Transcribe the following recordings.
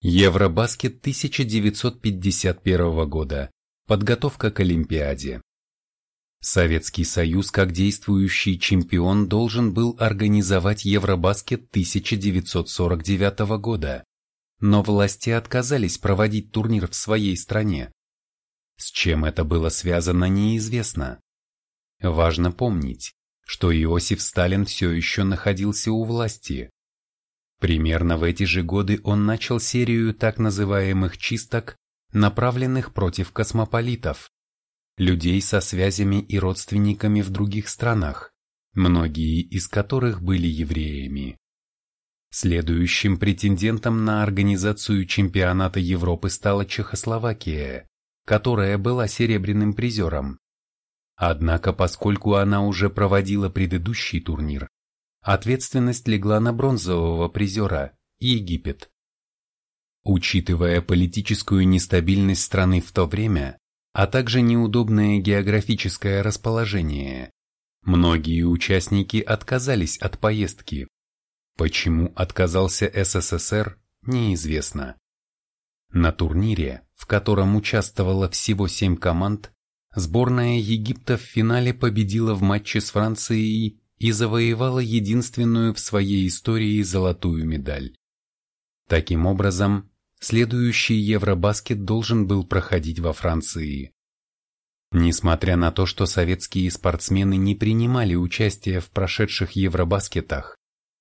Евробаскет 1951 года. Подготовка к Олимпиаде. Советский Союз как действующий чемпион должен был организовать Евробаскет 1949 года, но власти отказались проводить турнир в своей стране. С чем это было связано, неизвестно. Важно помнить, что Иосиф Сталин все еще находился у власти, Примерно в эти же годы он начал серию так называемых чисток, направленных против космополитов, людей со связями и родственниками в других странах, многие из которых были евреями. Следующим претендентом на организацию чемпионата Европы стала Чехословакия, которая была серебряным призером. Однако, поскольку она уже проводила предыдущий турнир, ответственность легла на бронзового призера – Египет. Учитывая политическую нестабильность страны в то время, а также неудобное географическое расположение, многие участники отказались от поездки. Почему отказался СССР, неизвестно. На турнире, в котором участвовало всего семь команд, сборная Египта в финале победила в матче с Францией и завоевала единственную в своей истории золотую медаль. Таким образом, следующий Евробаскет должен был проходить во Франции. Несмотря на то, что советские спортсмены не принимали участие в прошедших Евробаскетах,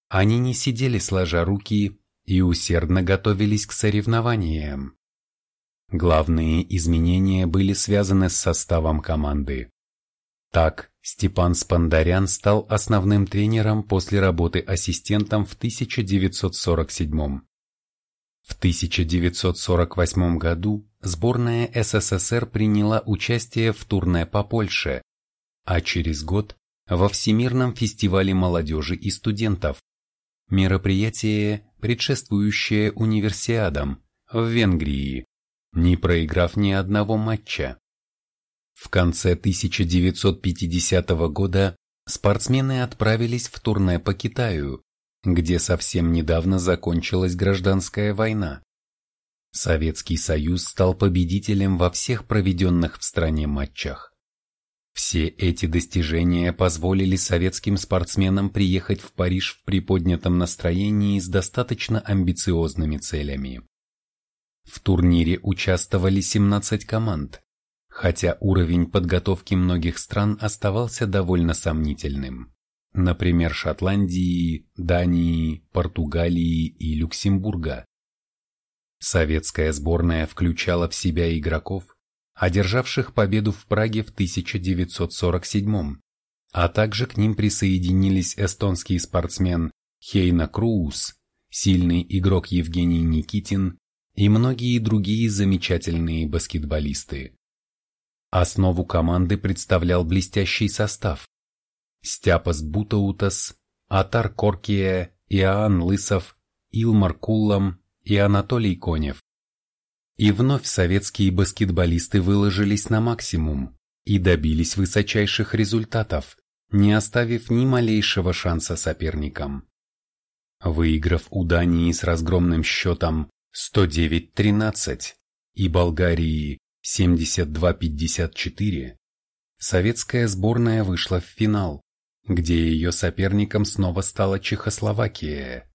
они не сидели сложа руки и усердно готовились к соревнованиям. Главные изменения были связаны с составом команды. Так, Степан Спандарян стал основным тренером после работы ассистентом в 1947 В 1948 году сборная СССР приняла участие в турне по Польше, а через год во Всемирном фестивале молодежи и студентов. Мероприятие, предшествующее универсиадам, в Венгрии, не проиграв ни одного матча. В конце 1950 года спортсмены отправились в турне по Китаю, где совсем недавно закончилась гражданская война. Советский Союз стал победителем во всех проведенных в стране матчах. Все эти достижения позволили советским спортсменам приехать в Париж в приподнятом настроении с достаточно амбициозными целями. В турнире участвовали 17 команд, хотя уровень подготовки многих стран оставался довольно сомнительным. Например, Шотландии, Дании, Португалии и Люксембурга. Советская сборная включала в себя игроков, одержавших победу в Праге в 1947 а также к ним присоединились эстонский спортсмен Хейна Круус, сильный игрок Евгений Никитин и многие другие замечательные баскетболисты. Основу команды представлял блестящий состав. Стяпас Бутаутас, Атар Коркия, Иоанн Лысов, Илмар Куллам и Анатолий Конев. И вновь советские баскетболисты выложились на максимум и добились высочайших результатов, не оставив ни малейшего шанса соперникам. Выиграв у Дании с разгромным счетом 109-13 и Болгарии 72-54, советская сборная вышла в финал, где ее соперником снова стала Чехословакия.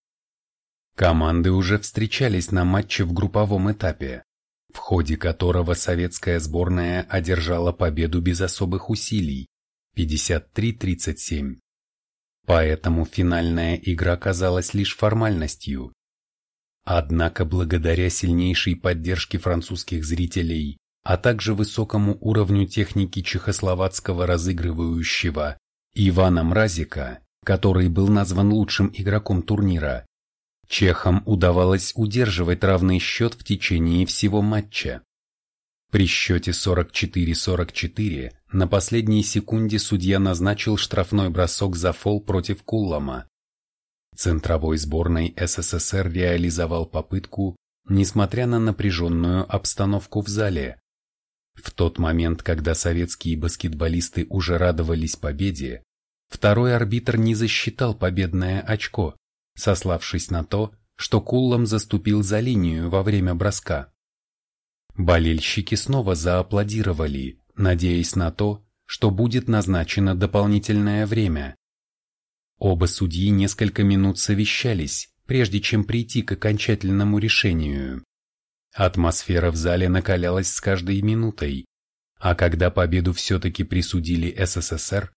Команды уже встречались на матче в групповом этапе, в ходе которого советская сборная одержала победу без особых усилий 53-37. Поэтому финальная игра казалась лишь формальностью. Однако благодаря сильнейшей поддержке французских зрителей а также высокому уровню техники чехословацкого разыгрывающего Ивана Мразика, который был назван лучшим игроком турнира, чехам удавалось удерживать равный счет в течение всего матча. При счете 44-44 на последней секунде судья назначил штрафной бросок за фол против Куллама. Центровой сборной СССР реализовал попытку, несмотря на напряженную обстановку в зале, в тот момент, когда советские баскетболисты уже радовались победе, второй арбитр не засчитал победное очко, сославшись на то, что Куллом заступил за линию во время броска. Болельщики снова зааплодировали, надеясь на то, что будет назначено дополнительное время. Оба судьи несколько минут совещались, прежде чем прийти к окончательному решению. Атмосфера в зале накалялась с каждой минутой, а когда победу все-таки присудили СССР,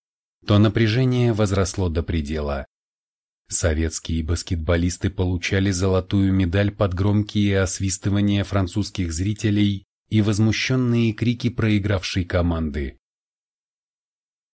то напряжение возросло до предела. Советские баскетболисты получали золотую медаль под громкие освистывания французских зрителей и возмущенные крики проигравшей команды.